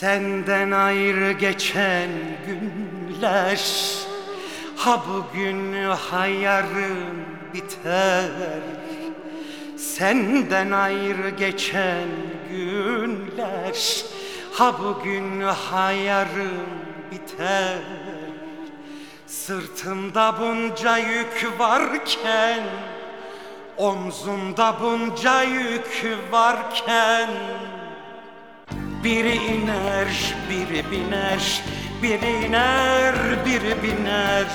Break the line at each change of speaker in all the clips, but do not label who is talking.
Senden ayrı geçen günler Ha bugün ha yarın biter. Senden ayrı geçen günler Ha bugün ha yarın biter. Sırtımda bunca yük varken Omzumda bunca yük varken biri iner, biri biner, biri iner, biri biner.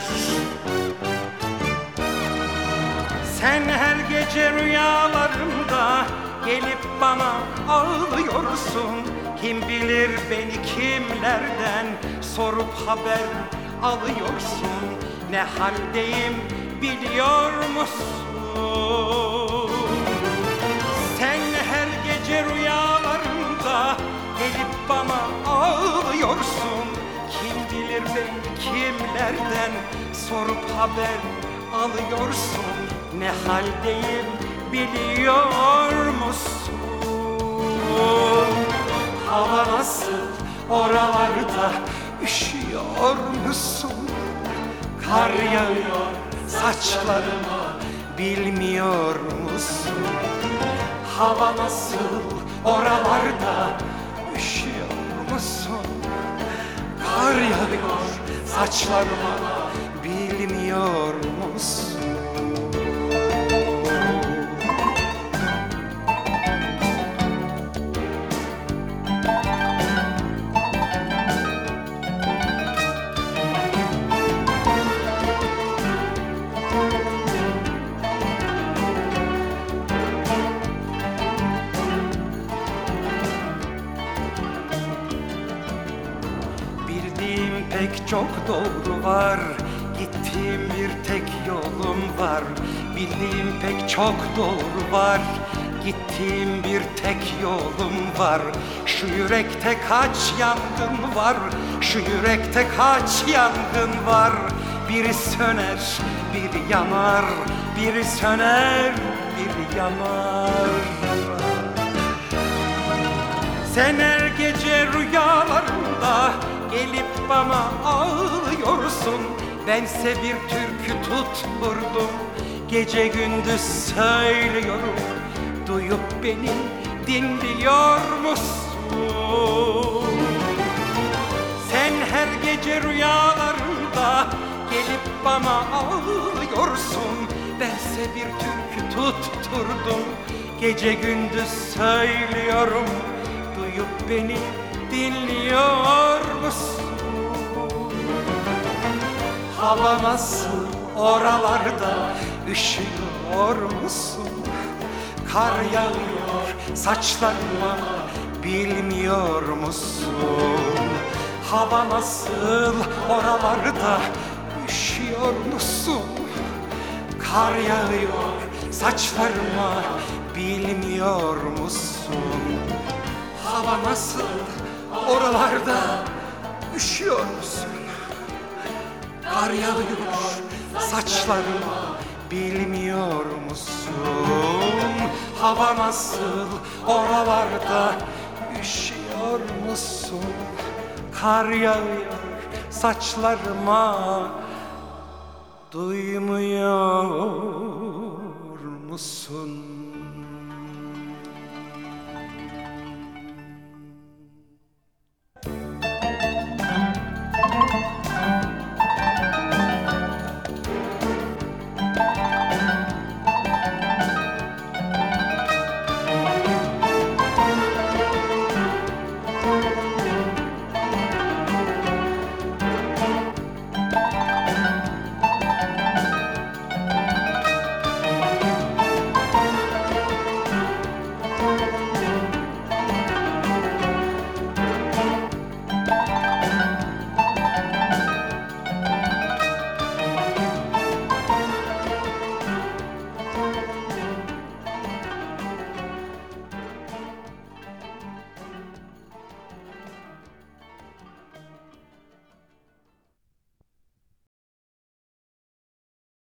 Sen her gece rüyalarımda gelip bana ağlıyorsun. Kim bilir beni kimlerden sorup haber alıyorsun. Ne haldeyim biliyor musun? Ağlıyorsun Kim bilir beni kimlerden sorup haber alıyorsun Ne haldeyim biliyor musun? Hava nasıl oralarda üşüyor musun? Kar yağıyor saçlarıma bilmiyor musun? Hava nasıl oralarda yağıyor saçlarıma bilmiyor musun? Pek çok doğru var. Gittiğim bir tek yolum var. Bildiğim pek çok doğru var. Gittiğim bir tek yolum var. Şu yürekte kaç yangın var? Şu yürekte kaç yangın var? Biri söner, biri yanar. Biri söner, biri yanar. Sen her gece gelip bana ağlıyorsun. Bense bir türkü tutturdum. Gece gündüz söylüyorum. Duyup beni dinliyor musun? Sen her gece rüyalarında gelip bana ağlıyorsun. Bense bir türkü tutturdum. Gece gündüz söylüyorum. Duyup beni dinliyor Hava nasıl oralarda üşüyor musun? Kar yağıyor saçlarıma bilmiyor musun? Hava nasıl oralarda üşüyor musun? Kar yağıyor saçlarıma bilmiyor musun? Hava nasıl oralarda üşüyor musun? Kar yağıyor saçlarıma bilmiyor musun? Hava nasıl oralarda üşüyor musun? Kar yağıyor saçlarıma duymuyor musun?